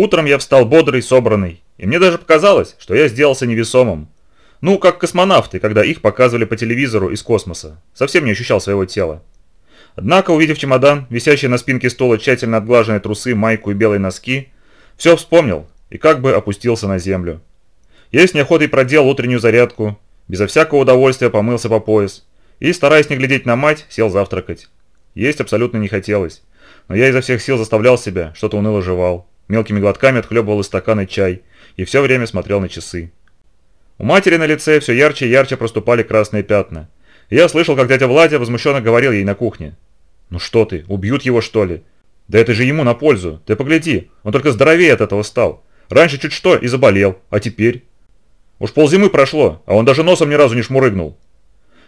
Утром я встал бодрый, собранный, и мне даже показалось, что я сделался невесомым. Ну, как космонавты, когда их показывали по телевизору из космоса. Совсем не ощущал своего тела. Однако, увидев чемодан, висящий на спинке стула тщательно отглаженные трусы, майку и белые носки, все вспомнил и как бы опустился на землю. Я с неохотой проделал утреннюю зарядку, безо всякого удовольствия помылся по пояс и, стараясь не глядеть на мать, сел завтракать. Есть абсолютно не хотелось, но я изо всех сил заставлял себя, что-то уныло жевал, мелкими глотками отхлебывал из стакана чай и все время смотрел на часы. У матери на лице все ярче и ярче проступали красные пятна. Я слышал, как дядя Владя возмущенно говорил ей на кухне. «Ну что ты, убьют его что ли? Да это же ему на пользу. Ты погляди, он только здоровее от этого стал. Раньше чуть что и заболел, а теперь...» Уж ползимы прошло, а он даже носом ни разу не шмурыгнул.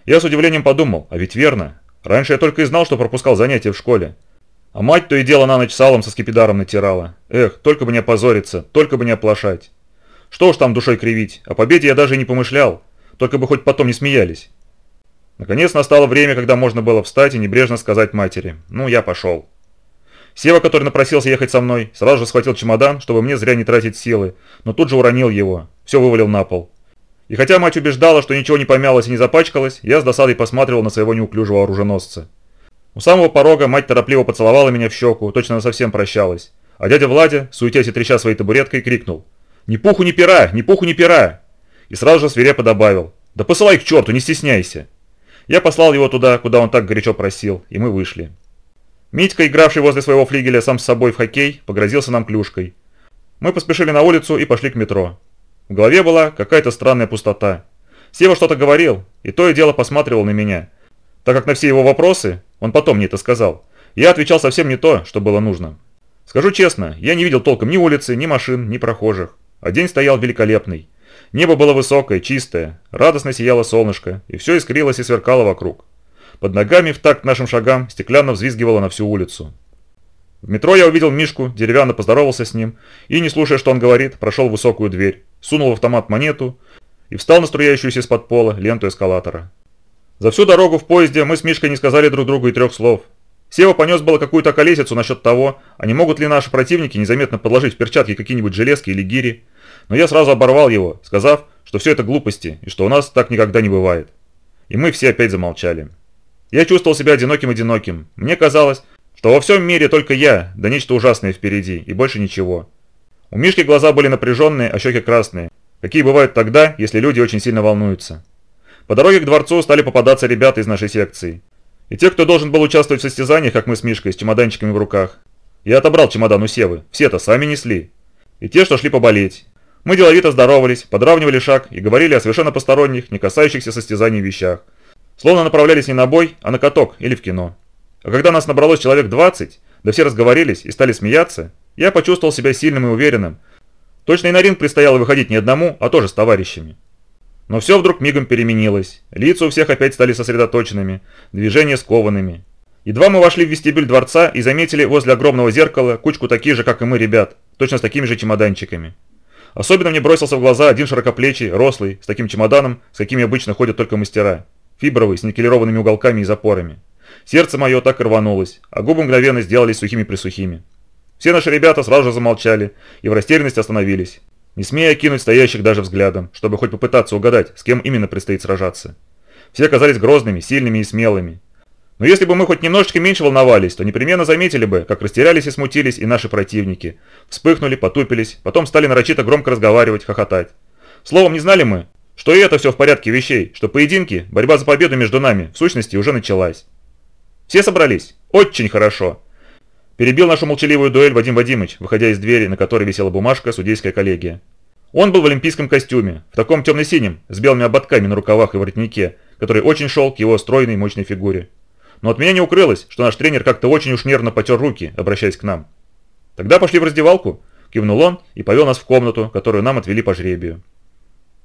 Я с удивлением подумал, а ведь верно. Раньше я только и знал, что пропускал занятия в школе. А мать то и дело на ночь салом со скипидаром натирала. Эх, только бы не опозориться, только бы не оплошать. Что уж там душой кривить, о победе я даже и не помышлял, только бы хоть потом не смеялись. Наконец настало время, когда можно было встать и небрежно сказать матери «Ну, я пошел». Сева, который напросился ехать со мной, сразу же схватил чемодан, чтобы мне зря не тратить силы, но тут же уронил его, все вывалил на пол. И хотя мать убеждала, что ничего не помялось и не запачкалось, я с досадой посматривал на своего неуклюжего оруженосца. У самого порога мать торопливо поцеловала меня в щеку, точно совсем прощалась. А дядя Владя, суетясь и треща своей табуреткой, крикнул «Ни пуху, ни пера! Ни пуху, ни пера!» И сразу же свирепо добавил «Да посылай к черту, не стесняйся!» Я послал его туда, куда он так горячо просил, и мы вышли. Митька, игравший возле своего флигеля сам с собой в хоккей, погрозился нам клюшкой. Мы поспешили на улицу и пошли к метро. В голове была какая-то странная пустота. Сева что-то говорил, и то и дело посматривал на меня. Так как на все его вопросы, он потом мне это сказал, я отвечал совсем не то, что было нужно. Скажу честно, я не видел толком ни улицы, ни машин, ни прохожих. А день стоял великолепный. Небо было высокое, чистое, радостно сияло солнышко, и все искрилось и сверкало вокруг. Под ногами в такт нашим шагам стеклянно взвизгивало на всю улицу. В метро я увидел Мишку, деревянно поздоровался с ним и, не слушая, что он говорит, прошел высокую дверь, сунул в автомат монету и встал на струящуюся из-под пола ленту эскалатора. За всю дорогу в поезде мы с Мишкой не сказали друг другу и трех слов, Сева понес было какую-то колесицу насчет того, а не могут ли наши противники незаметно подложить в перчатки какие-нибудь железки или гири. Но я сразу оборвал его, сказав, что все это глупости и что у нас так никогда не бывает. И мы все опять замолчали. Я чувствовал себя одиноким-одиноким. Мне казалось, что во всем мире только я, да нечто ужасное впереди, и больше ничего. У Мишки глаза были напряженные, а щеки красные. Какие бывают тогда, если люди очень сильно волнуются. По дороге к дворцу стали попадаться ребята из нашей секции. И те, кто должен был участвовать в состязаниях, как мы с Мишкой, с чемоданчиками в руках. Я отобрал чемодан у Севы, все-то сами несли. И те, что шли поболеть. Мы деловито здоровались, подравнивали шаг и говорили о совершенно посторонних, не касающихся состязаний вещах. Словно направлялись не на бой, а на каток или в кино. А когда нас набралось человек 20, да все разговорились и стали смеяться, я почувствовал себя сильным и уверенным. Точно и на ринг предстояло выходить не одному, а тоже с товарищами. Но все вдруг мигом переменилось. Лица у всех опять стали сосредоточенными, движения скованными. Едва мы вошли в вестибюль дворца и заметили возле огромного зеркала кучку таких же, как и мы, ребят, точно с такими же чемоданчиками. Особенно мне бросился в глаза один широкоплечий, рослый, с таким чемоданом, с какими обычно ходят только мастера. Фибровый, с никелированными уголками и запорами. Сердце мое так и рванулось, а губы мгновенно сделались сухими-присухими. Все наши ребята сразу же замолчали и в растерянности остановились не смея кинуть стоящих даже взглядом, чтобы хоть попытаться угадать, с кем именно предстоит сражаться. Все оказались грозными, сильными и смелыми. Но если бы мы хоть немножечко меньше волновались, то непременно заметили бы, как растерялись и смутились и наши противники. Вспыхнули, потупились, потом стали нарочито громко разговаривать, хохотать. Словом, не знали мы, что и это все в порядке вещей, что поединки, борьба за победу между нами, в сущности, уже началась. Все собрались? Очень хорошо. Перебил нашу молчаливую дуэль Вадим Вадимыч, выходя из двери, на которой висела бумажка «Судейская коллегия». Он был в олимпийском костюме, в таком темно-синем, с белыми ободками на рукавах и воротнике, который очень шел к его стройной мощной фигуре. Но от меня не укрылось, что наш тренер как-то очень уж нервно потер руки, обращаясь к нам. «Тогда пошли в раздевалку», – кивнул он и повел нас в комнату, которую нам отвели по жребию.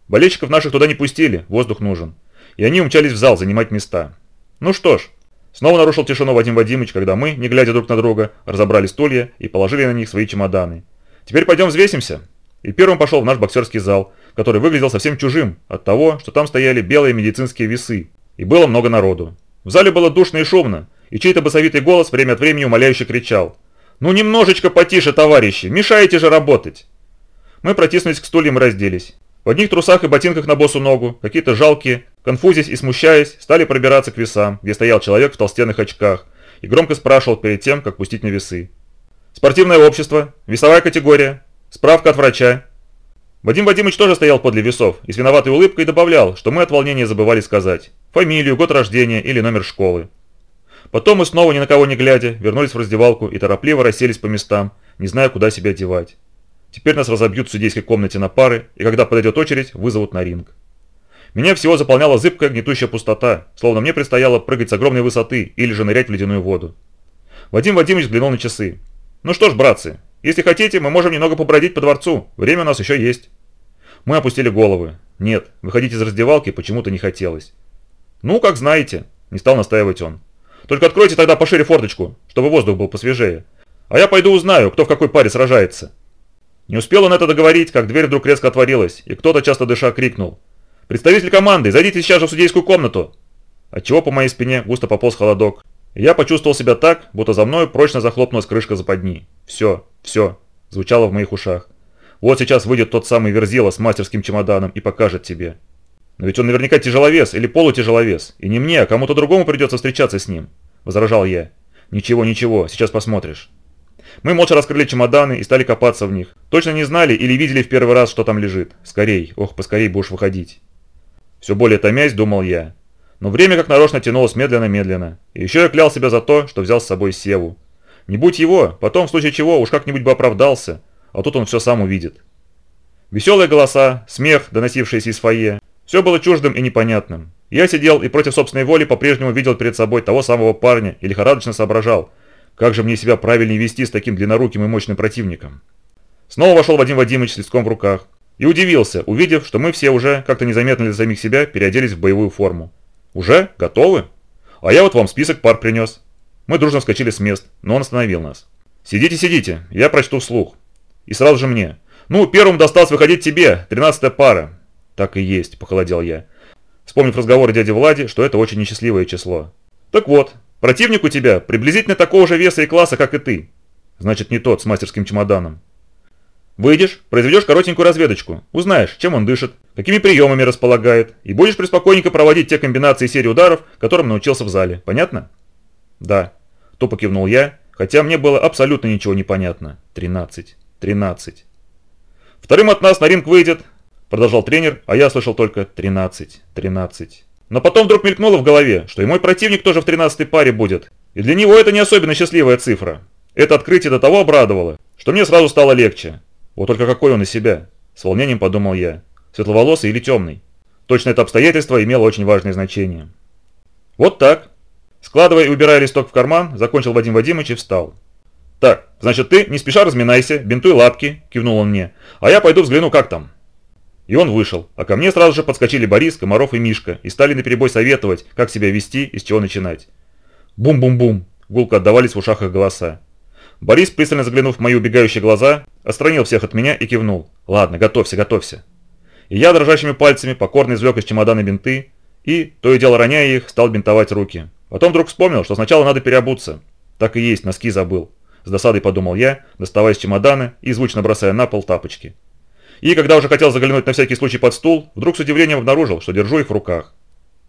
Болельщиков наших туда не пустили, воздух нужен. И они умчались в зал занимать места. Ну что ж, Снова нарушил тишину Вадим Вадимович, когда мы, не глядя друг на друга, разобрали стулья и положили на них свои чемоданы. «Теперь пойдем взвесимся». И первым пошел в наш боксерский зал, который выглядел совсем чужим от того, что там стояли белые медицинские весы, и было много народу. В зале было душно и шумно, и чей-то басовитый голос время от времени умоляюще кричал. «Ну немножечко потише, товарищи, мешаете же работать!» Мы протиснулись к стульям и разделись. В одних трусах и ботинках на босу ногу, какие-то жалкие, конфузясь и смущаясь, стали пробираться к весам, где стоял человек в толстенных очках, и громко спрашивал перед тем, как пустить на весы. «Спортивное общество, весовая категория, справка от врача». Вадим Вадимович тоже стоял подле весов и с виноватой улыбкой добавлял, что мы от волнения забывали сказать фамилию, год рождения или номер школы. Потом мы снова ни на кого не глядя вернулись в раздевалку и торопливо расселись по местам, не зная, куда себя одевать. Теперь нас разобьют в судейской комнате на пары, и когда подойдет очередь, вызовут на ринг. Меня всего заполняла зыбкая гнетущая пустота, словно мне предстояло прыгать с огромной высоты или же нырять в ледяную воду. Вадим Вадимович взглянул на часы. «Ну что ж, братцы, если хотите, мы можем немного побродить по дворцу, время у нас еще есть». Мы опустили головы. Нет, выходить из раздевалки почему-то не хотелось. «Ну, как знаете», – не стал настаивать он. Только откройте тогда пошире форточку, чтобы воздух был посвежее. А я пойду узнаю, кто в какой паре сражается». Не успел он это договорить, как дверь вдруг резко отворилась, и кто-то, часто дыша, крикнул. «Представитель команды, зайдите сейчас же в судейскую комнату!» Отчего по моей спине густо пополз холодок. Я почувствовал себя так, будто за мной прочно захлопнулась крышка западни. «Все, все!» – звучало в моих ушах. «Вот сейчас выйдет тот самый Верзила с мастерским чемоданом и покажет тебе. Но ведь он наверняка тяжеловес или полутяжеловес, и не мне, а кому-то другому придется встречаться с ним», – возражал я. «Ничего, ничего, сейчас посмотришь». Мы молча раскрыли чемоданы и стали копаться в них. Точно не знали или видели в первый раз, что там лежит. Скорей, ох, поскорей будешь выходить. Все более томясь, думал я. Но время как нарочно тянулось медленно-медленно. И еще я клял себя за то, что взял с собой Севу. Не будь его, потом в случае чего уж как-нибудь бы оправдался, а тут он все сам увидит. Веселые голоса, смех, доносившиеся из фойе, все было чуждым и непонятным. Я сидел и против собственной воли по-прежнему видел перед собой того самого парня и лихорадочно соображал, как же мне себя правильнее вести с таким длинноруким и мощным противником. Снова вошел Вадим Вадимович с листком в руках и удивился, увидев, что мы все уже, как-то незаметно для самих себя, переоделись в боевую форму. «Уже? Готовы? А я вот вам список пар принес». Мы дружно вскочили с мест, но он остановил нас. «Сидите, сидите, я прочту вслух». И сразу же мне. «Ну, первым досталось выходить тебе, тринадцатая пара. «Так и есть», – похолодел я, вспомнив разговор дяди Влади, что это очень несчастливое число. «Так вот, противник у тебя приблизительно такого же веса и класса, как и ты. Значит, не тот с мастерским чемоданом. Выйдешь, произведешь коротенькую разведочку, узнаешь, чем он дышит, какими приемами располагает, и будешь преспокойненько проводить те комбинации серии ударов, которым научился в зале. Понятно? Да. Тупо кивнул я, хотя мне было абсолютно ничего не понятно. Тринадцать. Тринадцать. Вторым от нас на ринг выйдет Продолжал тренер, а я слышал только 13, 13. Но потом вдруг мелькнуло в голове, что и мой противник тоже в 13 паре будет. И для него это не особенно счастливая цифра. Это открытие до того обрадовало, что мне сразу стало легче. Вот только какой он из себя? С волнением подумал я. Светловолосый или темный? Точно это обстоятельство имело очень важное значение. Вот так. Складывая и убирая листок в карман, закончил Вадим Вадимович и встал. «Так, значит ты не спеша разминайся, бинтуй лапки», – кивнул он мне, – «а я пойду взгляну, как там». И он вышел, а ко мне сразу же подскочили Борис, Комаров и Мишка и стали наперебой советовать, как себя вести и с чего начинать. Бум-бум-бум, гулко отдавались в ушах их голоса. Борис, пристально заглянув в мои убегающие глаза, отстранил всех от меня и кивнул. «Ладно, готовься, готовься». И я дрожащими пальцами покорно извлек из чемодана бинты и, то и дело роняя их, стал бинтовать руки. Потом вдруг вспомнил, что сначала надо переобуться. Так и есть, носки забыл. С досадой подумал я, доставая из чемодана и звучно бросая на пол тапочки. И, когда уже хотел заглянуть на всякий случай под стул, вдруг с удивлением обнаружил, что держу их в руках.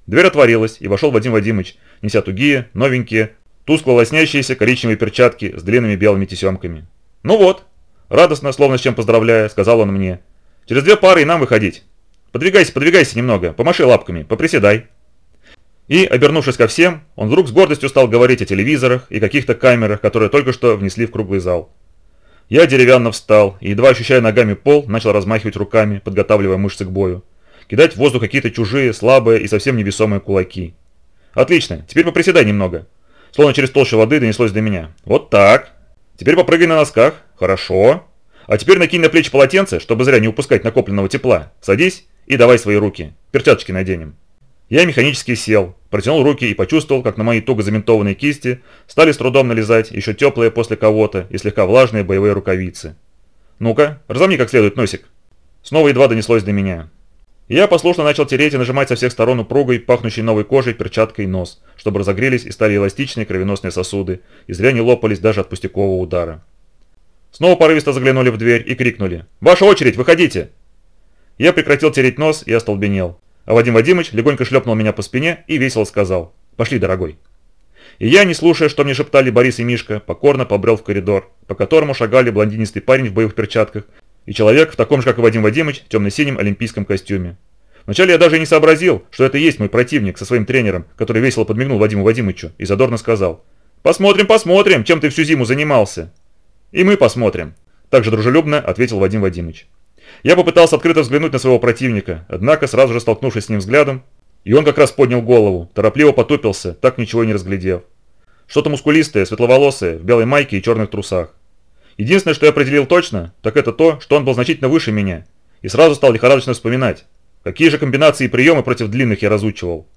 Дверь отворилась, и вошел Вадим Вадимович, неся тугие, новенькие, тускло лоснящиеся коричневые перчатки с длинными белыми тесемками. «Ну вот», радостно, словно с чем поздравляя, сказал он мне, «через две пары и нам выходить. Подвигайся, подвигайся немного, помаши лапками, поприседай». И, обернувшись ко всем, он вдруг с гордостью стал говорить о телевизорах и каких-то камерах, которые только что внесли в круглый зал. Я деревянно встал и, едва ощущая ногами пол, начал размахивать руками, подготавливая мышцы к бою. Кидать в воздух какие-то чужие, слабые и совсем невесомые кулаки. Отлично, теперь поприседай немного. Словно через толщу воды донеслось до меня. Вот так. Теперь попрыгай на носках. Хорошо. А теперь накинь на плечи полотенце, чтобы зря не упускать накопленного тепла. Садись и давай свои руки. Перчаточки наденем. Я механически сел, протянул руки и почувствовал, как на мои туго заментованные кисти стали с трудом налезать еще теплые после кого-то и слегка влажные боевые рукавицы. «Ну-ка, разомни как следует носик». Снова едва донеслось до меня. Я послушно начал тереть и нажимать со всех сторон упругой, пахнущей новой кожей, перчаткой нос, чтобы разогрелись и стали эластичные кровеносные сосуды, и зря не лопались даже от пустякового удара. Снова порывисто заглянули в дверь и крикнули «Ваша очередь, выходите!» Я прекратил тереть нос и остолбенел. А Вадим Вадимович легонько шлепнул меня по спине и весело сказал «Пошли, дорогой». И я, не слушая, что мне шептали Борис и Мишка, покорно побрел в коридор, по которому шагали блондинистый парень в боевых перчатках и человек в таком же, как и Вадим Вадимович, темно-синем олимпийском костюме. Вначале я даже не сообразил, что это и есть мой противник со своим тренером, который весело подмигнул Вадиму Вадимовичу и задорно сказал «Посмотрим, посмотрим, чем ты всю зиму занимался». «И мы посмотрим», – также дружелюбно ответил Вадим Вадимович. Я попытался открыто взглянуть на своего противника, однако сразу же столкнувшись с ним взглядом, и он как раз поднял голову, торопливо потупился, так ничего не разглядев. Что-то мускулистое, светловолосое, в белой майке и черных трусах. Единственное, что я определил точно, так это то, что он был значительно выше меня, и сразу стал лихорадочно вспоминать, какие же комбинации и приемы против длинных я разучивал.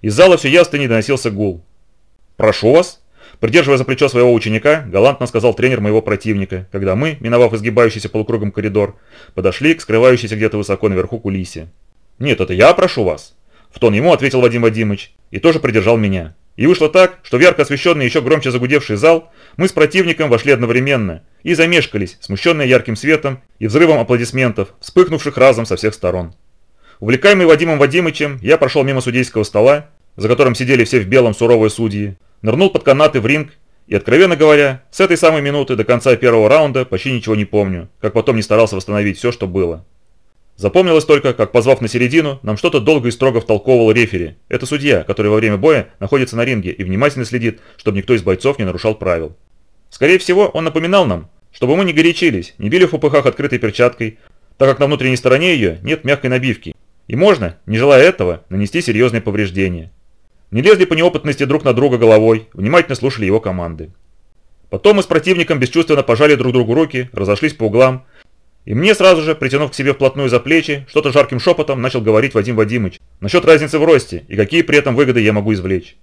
Из зала все ясно не доносился гул. «Прошу вас», придерживая за плечо своего ученика, галантно сказал тренер моего противника, когда мы, миновав изгибающийся полукругом коридор, подошли к скрывающейся где-то высоко наверху кулисе. «Нет, это я прошу вас», – в тон ему ответил Вадим Вадимович и тоже придержал меня. И вышло так, что в ярко освещенный еще громче загудевший зал мы с противником вошли одновременно и замешкались, смущенные ярким светом и взрывом аплодисментов, вспыхнувших разом со всех сторон. Увлекаемый Вадимом Вадимычем, я прошел мимо судейского стола, за которым сидели все в белом суровые судьи, нырнул под канаты в ринг и, откровенно говоря, с этой самой минуты до конца первого раунда почти ничего не помню, как потом не старался восстановить все, что было. Запомнилось только, как, позвав на середину, нам что-то долго и строго втолковывал рефери. Это судья, который во время боя находится на ринге и внимательно следит, чтобы никто из бойцов не нарушал правил. Скорее всего, он напоминал нам, чтобы мы не горячились, не били в попыхах открытой перчаткой, так как на внутренней стороне ее нет мягкой набивки, и можно, не желая этого, нанести серьезные повреждения. Не лезли по неопытности друг на друга головой, внимательно слушали его команды. Потом мы с противником бесчувственно пожали друг другу руки, разошлись по углам, и мне сразу же, притянув к себе вплотную за плечи, что-то жарким шепотом начал говорить Вадим Вадимыч насчет разницы в росте и какие при этом выгоды я могу извлечь.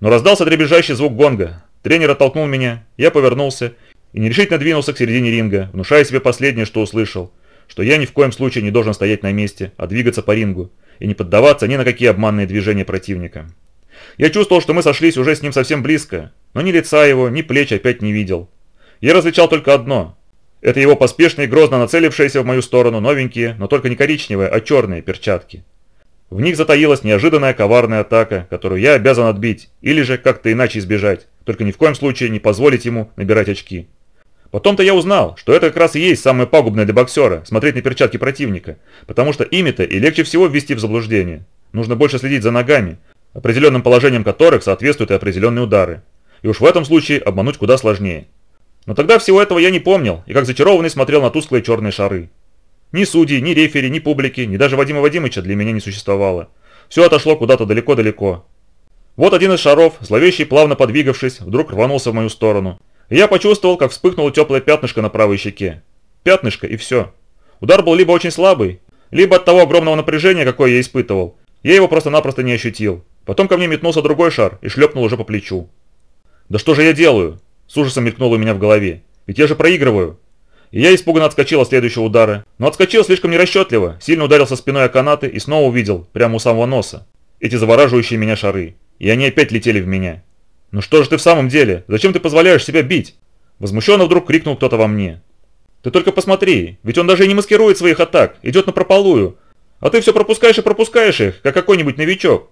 Но раздался дребезжащий звук гонга. Тренер оттолкнул меня, я повернулся и нерешительно двинулся к середине ринга, внушая себе последнее, что услышал, что я ни в коем случае не должен стоять на месте, а двигаться по рингу и не поддаваться ни на какие обманные движения противника. Я чувствовал, что мы сошлись уже с ним совсем близко, но ни лица его, ни плеч опять не видел. Я различал только одно это его поспешные, грозно нацелившиеся в мою сторону новенькие, но только не коричневые, а черные перчатки. В них затаилась неожиданная коварная атака, которую я обязан отбить, или же как-то иначе избежать, только ни в коем случае не позволить ему набирать очки. Потом-то я узнал, что это как раз и есть самое пагубное для боксера – смотреть на перчатки противника, потому что ими-то и легче всего ввести в заблуждение. Нужно больше следить за ногами, определенным положением которых соответствуют и определенные удары. И уж в этом случае обмануть куда сложнее. Но тогда всего этого я не помнил, и как зачарованный смотрел на тусклые черные шары. Ни судей, ни рефери, ни публики, ни даже Вадима Вадимыча для меня не существовало. Все отошло куда-то далеко-далеко. Вот один из шаров, зловещий плавно подвигавшись, вдруг рванулся в мою сторону. И я почувствовал, как вспыхнуло теплое пятнышко на правой щеке. Пятнышко и все. Удар был либо очень слабый, либо от того огромного напряжения, какое я испытывал. Я его просто-напросто не ощутил. Потом ко мне метнулся другой шар и шлепнул уже по плечу. «Да что же я делаю? С ужасом мелькнуло у меня в голове. Ведь я же проигрываю. И я испуганно отскочил от следующего удара. Но отскочил слишком нерасчетливо, сильно ударился спиной о канаты и снова увидел, прямо у самого носа, эти завораживающие меня шары. И они опять летели в меня. «Ну что же ты в самом деле? Зачем ты позволяешь себя бить?» Возмущенно вдруг крикнул кто-то во мне. «Ты только посмотри, ведь он даже и не маскирует своих атак, идет на прополую. А ты все пропускаешь и пропускаешь их, как какой-нибудь новичок.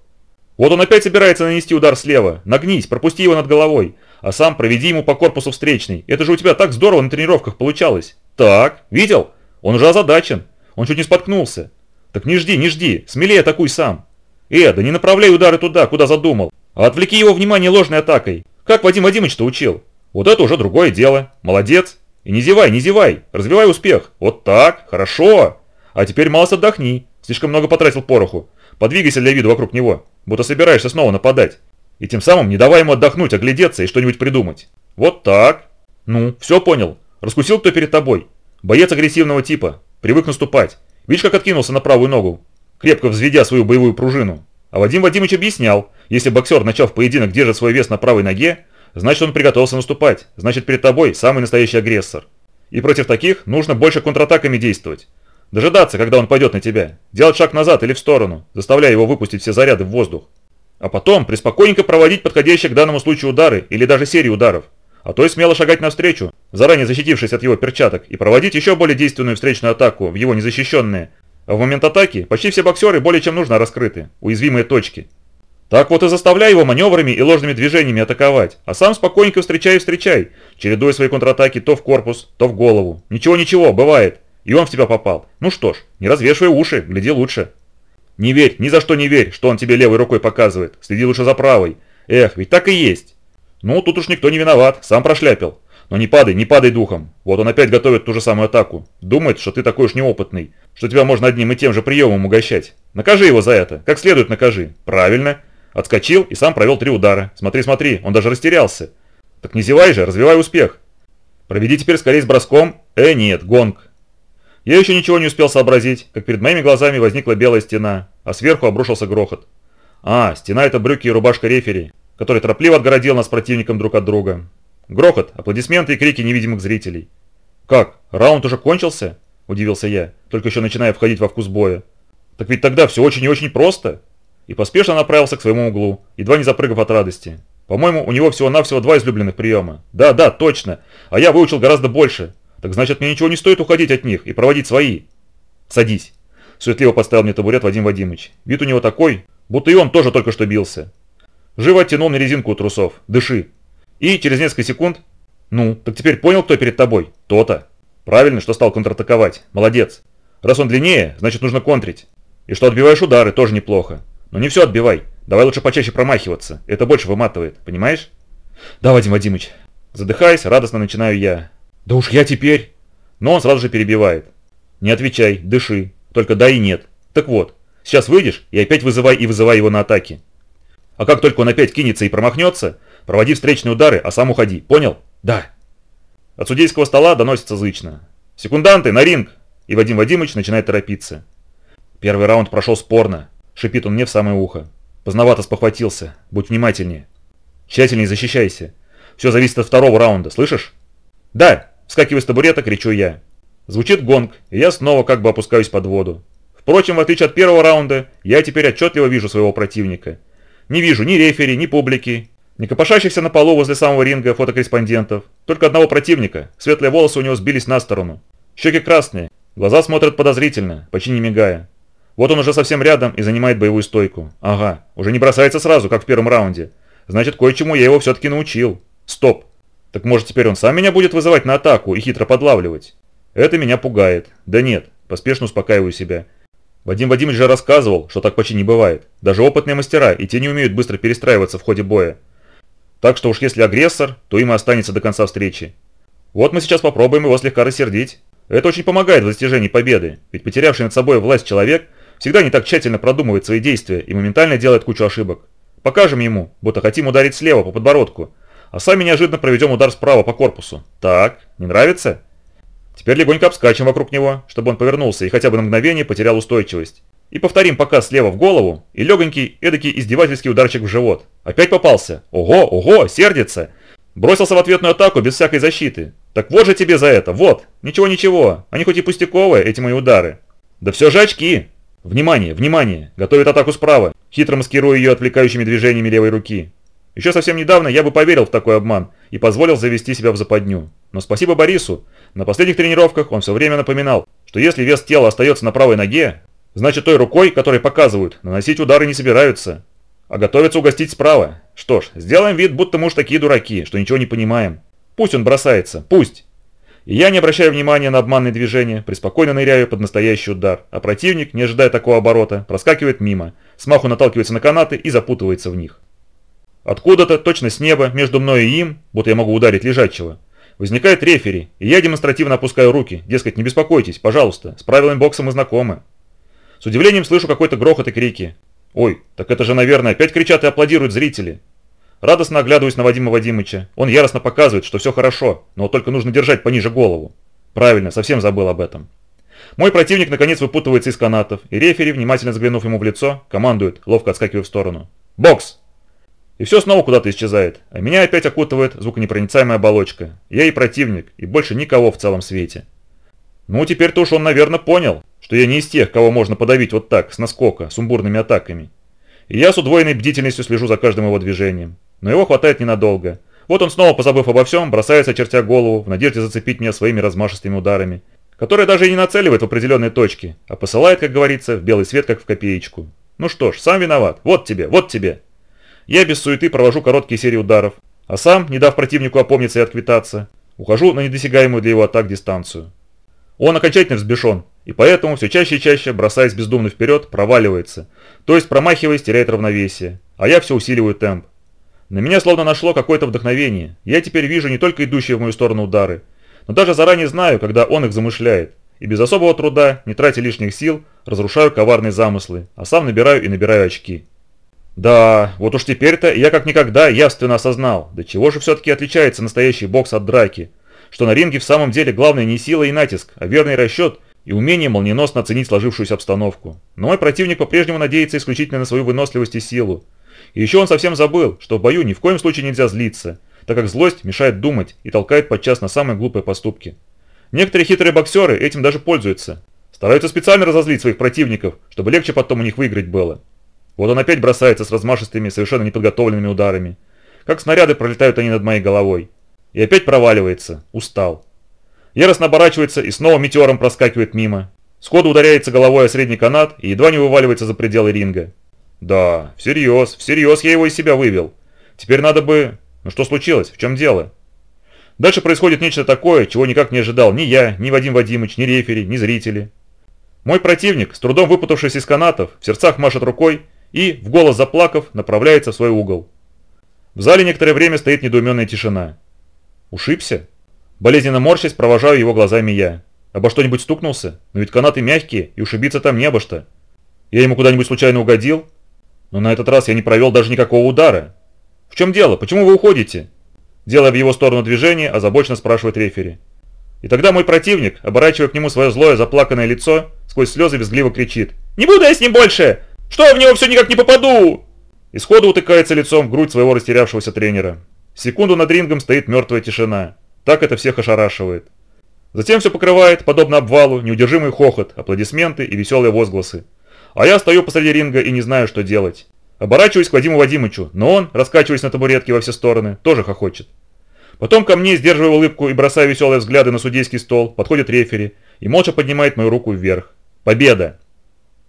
Вот он опять собирается нанести удар слева. Нагнись, пропусти его над головой а сам проведи ему по корпусу встречный. Это же у тебя так здорово на тренировках получалось. Так, видел? Он уже озадачен. Он чуть не споткнулся. Так не жди, не жди, смелее атакуй сам. Э, да не направляй удары туда, куда задумал, а отвлеки его внимание ложной атакой. Как Вадим Вадимович-то учил. Вот это уже другое дело. Молодец. И не зевай, не зевай, развивай успех. Вот так, хорошо. А теперь малость отдохни. Слишком много потратил пороху. Подвигайся для виду вокруг него, будто собираешься снова нападать. И тем самым не давай ему отдохнуть, оглядеться и что-нибудь придумать. Вот так. Ну, все понял. Раскусил кто перед тобой. Боец агрессивного типа. Привык наступать. Видишь, как откинулся на правую ногу, крепко взведя свою боевую пружину. А Вадим Вадимович объяснял, если боксер, начав поединок, держит свой вес на правой ноге, значит он приготовился наступать, значит перед тобой самый настоящий агрессор. И против таких нужно больше контратаками действовать. Дожидаться, когда он пойдет на тебя. Делать шаг назад или в сторону, заставляя его выпустить все заряды в воздух. А потом приспокойненько проводить подходящие к данному случаю удары или даже серии ударов. А то и смело шагать навстречу, заранее защитившись от его перчаток, и проводить еще более действенную встречную атаку в его незащищенные. А в момент атаки почти все боксеры более чем нужно раскрыты, уязвимые точки. Так вот и заставляй его маневрами и ложными движениями атаковать, а сам спокойненько встречай и встречай, чередуя свои контратаки то в корпус, то в голову. Ничего-ничего, бывает. И он в тебя попал. Ну что ж, не развешивай уши, гляди лучше. Не верь, ни за что не верь, что он тебе левой рукой показывает. Следи лучше за правой. Эх, ведь так и есть. Ну, тут уж никто не виноват, сам прошляпил. Но не падай, не падай духом. Вот он опять готовит ту же самую атаку. Думает, что ты такой уж неопытный, что тебя можно одним и тем же приемом угощать. Накажи его за это, как следует накажи. Правильно. Отскочил и сам провел три удара. Смотри, смотри, он даже растерялся. Так не зевай же, развивай успех. Проведи теперь скорее с броском. Э, нет, гонг. Я еще ничего не успел сообразить, как перед моими глазами возникла белая стена, а сверху обрушился грохот. А, стена это брюки и рубашка рефери, который торопливо отгородил нас противником друг от друга. Грохот, аплодисменты и крики невидимых зрителей. «Как, раунд уже кончился?» – удивился я, только еще начиная входить во вкус боя. «Так ведь тогда все очень и очень просто!» И поспешно направился к своему углу, едва не запрыгав от радости. По-моему, у него всего-навсего два излюбленных приема. Да, да, точно. А я выучил гораздо больше. Так значит, мне ничего не стоит уходить от них и проводить свои. Садись. Суетливо поставил мне табурет Вадим Вадимович. Вид у него такой, будто и он тоже только что бился. Живо оттянул мне резинку у трусов. Дыши. И через несколько секунд... Ну, так теперь понял, кто перед тобой? То-то. Правильно, что стал контратаковать. Молодец. Раз он длиннее, значит нужно контрить. И что отбиваешь удары, тоже неплохо. Но не все отбивай. Давай лучше почаще промахиваться. Это больше выматывает, понимаешь? Да, Вадим Вадимович. Задыхаясь, радостно начинаю я. Да уж я теперь. Но он сразу же перебивает. Не отвечай, дыши. Только да и нет. Так вот, сейчас выйдешь и опять вызывай и вызывай его на атаки. А как только он опять кинется и промахнется, проводи встречные удары, а сам уходи. Понял? Да. От судейского стола доносится зычно. Секунданты, на ринг! И Вадим Вадимович начинает торопиться. Первый раунд прошел спорно. Шипит он мне в самое ухо. Поздновато спохватился. Будь внимательнее. Тщательнее защищайся. Все зависит от второго раунда, слышишь? Да, вскакивая с табурета, кричу я. Звучит гонг, и я снова как бы опускаюсь под воду. Впрочем, в отличие от первого раунда, я теперь отчетливо вижу своего противника. Не вижу ни рефери, ни публики, ни копошащихся на полу возле самого ринга фотокорреспондентов. Только одного противника, светлые волосы у него сбились на сторону. Щеки красные, глаза смотрят подозрительно, почти не мигая. Вот он уже совсем рядом и занимает боевую стойку. Ага, уже не бросается сразу, как в первом раунде. Значит, кое-чему я его все-таки научил. Стоп. Так может теперь он сам меня будет вызывать на атаку и хитро подлавливать? Это меня пугает. Да нет, поспешно успокаиваю себя. Вадим Вадимович же рассказывал, что так почти не бывает. Даже опытные мастера и те не умеют быстро перестраиваться в ходе боя. Так что уж если агрессор, то им и останется до конца встречи. Вот мы сейчас попробуем его слегка рассердить. Это очень помогает в достижении победы, ведь потерявший над собой власть человек всегда не так тщательно продумывает свои действия и моментально делает кучу ошибок. Покажем ему, будто хотим ударить слева по подбородку, а сами неожиданно проведем удар справа по корпусу. Так, не нравится? Теперь легонько обскачем вокруг него, чтобы он повернулся и хотя бы на мгновение потерял устойчивость. И повторим пока слева в голову и легонький, эдакий издевательский ударчик в живот. Опять попался. Ого, ого, сердится. Бросился в ответную атаку без всякой защиты. Так вот же тебе за это, вот. Ничего-ничего, они хоть и пустяковые, эти мои удары. Да все же очки. Внимание, внимание, готовит атаку справа, хитро маскируя ее отвлекающими движениями левой руки. Еще совсем недавно я бы поверил в такой обман и позволил завести себя в западню. Но спасибо Борису, на последних тренировках он все время напоминал, что если вес тела остается на правой ноге, значит той рукой, которой показывают, наносить удары не собираются, а готовятся угостить справа. Что ж, сделаем вид, будто мы уж такие дураки, что ничего не понимаем. Пусть он бросается, пусть. И я не обращаю внимания на обманные движения, преспокойно ныряю под настоящий удар, а противник, не ожидая такого оборота, проскакивает мимо, смаху наталкивается на канаты и запутывается в них. Откуда-то, точно с неба, между мной и им, будто я могу ударить лежачего, возникает рефери, и я демонстративно опускаю руки, дескать, не беспокойтесь, пожалуйста, с правилами бокса мы знакомы. С удивлением слышу какой-то грохот и крики. Ой, так это же, наверное, опять кричат и аплодируют зрители. Радостно оглядываюсь на Вадима Вадимыча. Он яростно показывает, что все хорошо, но только нужно держать пониже голову. Правильно, совсем забыл об этом. Мой противник наконец выпутывается из канатов, и рефери, внимательно взглянув ему в лицо, командует, ловко отскакивая в сторону. «Бокс!» И все снова куда-то исчезает, а меня опять окутывает звуконепроницаемая оболочка. Я и противник, и больше никого в целом свете. Ну, теперь-то уж он, наверное, понял, что я не из тех, кого можно подавить вот так, с наскока, сумбурными атаками. И я с удвоенной бдительностью слежу за каждым его движением. Но его хватает ненадолго. Вот он снова, позабыв обо всем, бросается, чертя голову, в надежде зацепить меня своими размашистыми ударами, которые даже и не нацеливает в определенные точки, а посылает, как говорится, в белый свет, как в копеечку. Ну что ж, сам виноват. Вот тебе, вот тебе. Я без суеты провожу короткие серии ударов, а сам, не дав противнику опомниться и отквитаться, ухожу на недосягаемую для его атак дистанцию. Он окончательно взбешен, и поэтому все чаще и чаще, бросаясь бездумно вперед, проваливается, то есть промахиваясь, теряет равновесие, а я все усиливаю темп. На меня словно нашло какое-то вдохновение, я теперь вижу не только идущие в мою сторону удары, но даже заранее знаю, когда он их замышляет, и без особого труда, не тратя лишних сил, разрушаю коварные замыслы, а сам набираю и набираю очки. Да, вот уж теперь-то я как никогда явственно осознал, до чего же все-таки отличается настоящий бокс от драки, что на ринге в самом деле главное не сила и натиск, а верный расчет и умение молниеносно оценить сложившуюся обстановку. Но мой противник по-прежнему надеется исключительно на свою выносливость и силу. И еще он совсем забыл, что в бою ни в коем случае нельзя злиться, так как злость мешает думать и толкает подчас на самые глупые поступки. Некоторые хитрые боксеры этим даже пользуются. Стараются специально разозлить своих противников, чтобы легче потом у них выиграть было. Вот он опять бросается с размашистыми, совершенно неподготовленными ударами. Как снаряды пролетают они над моей головой. И опять проваливается. Устал. Яростно оборачивается и снова метеором проскакивает мимо. Сходу ударяется головой о средний канат и едва не вываливается за пределы ринга. Да, всерьез, всерьез я его из себя вывел. Теперь надо бы... Ну что случилось? В чем дело? Дальше происходит нечто такое, чего никак не ожидал ни я, ни Вадим Вадимович, ни рефери, ни зрители. Мой противник, с трудом выпутавшись из канатов, в сердцах машет рукой и, в голос заплакав, направляется в свой угол. В зале некоторое время стоит недоуменная тишина. Ушибся? Болезненно морщась, провожаю его глазами я. Обо что-нибудь стукнулся? Но ведь канаты мягкие, и ушибиться там не обо что. Я ему куда-нибудь случайно угодил? Но на этот раз я не провел даже никакого удара. В чем дело? Почему вы уходите? Делая в его сторону движение, озабоченно спрашивает рефери. И тогда мой противник, оборачивая к нему свое злое заплаканное лицо, сквозь слезы визгливо кричит. «Не буду я с ним больше! Что я в него все никак не попаду?» И сходу утыкается лицом в грудь своего растерявшегося тренера. Секунду над рингом стоит мертвая тишина. Так это всех ошарашивает. Затем все покрывает, подобно обвалу, неудержимый хохот, аплодисменты и веселые возгласы. А я стою посреди ринга и не знаю, что делать. Оборачиваюсь к Вадиму Вадимычу, но он, раскачиваясь на табуретке во все стороны, тоже хохочет. Потом ко мне, сдерживая улыбку и бросая веселые взгляды на судейский стол, подходит рефери и молча поднимает мою руку вверх. Победа!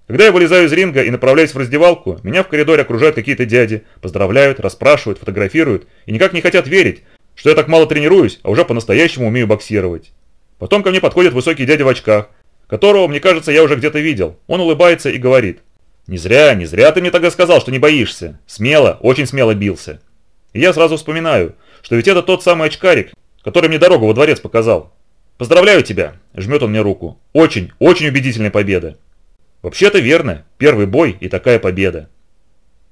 Когда я вылезаю из ринга и направляюсь в раздевалку, меня в коридоре окружают какие-то дяди, поздравляют, расспрашивают, фотографируют и никак не хотят верить, что я так мало тренируюсь, а уже по-настоящему умею боксировать. Потом ко мне подходит высокий дядя в очках, которого, мне кажется, я уже где-то видел. Он улыбается и говорит. «Не зря, не зря ты мне тогда сказал, что не боишься. Смело, очень смело бился». И я сразу вспоминаю, что ведь это тот самый очкарик, который мне дорогу во дворец показал. «Поздравляю тебя!» – жмет он мне руку. «Очень, очень убедительная победа!» Вообще-то верно. Первый бой и такая победа.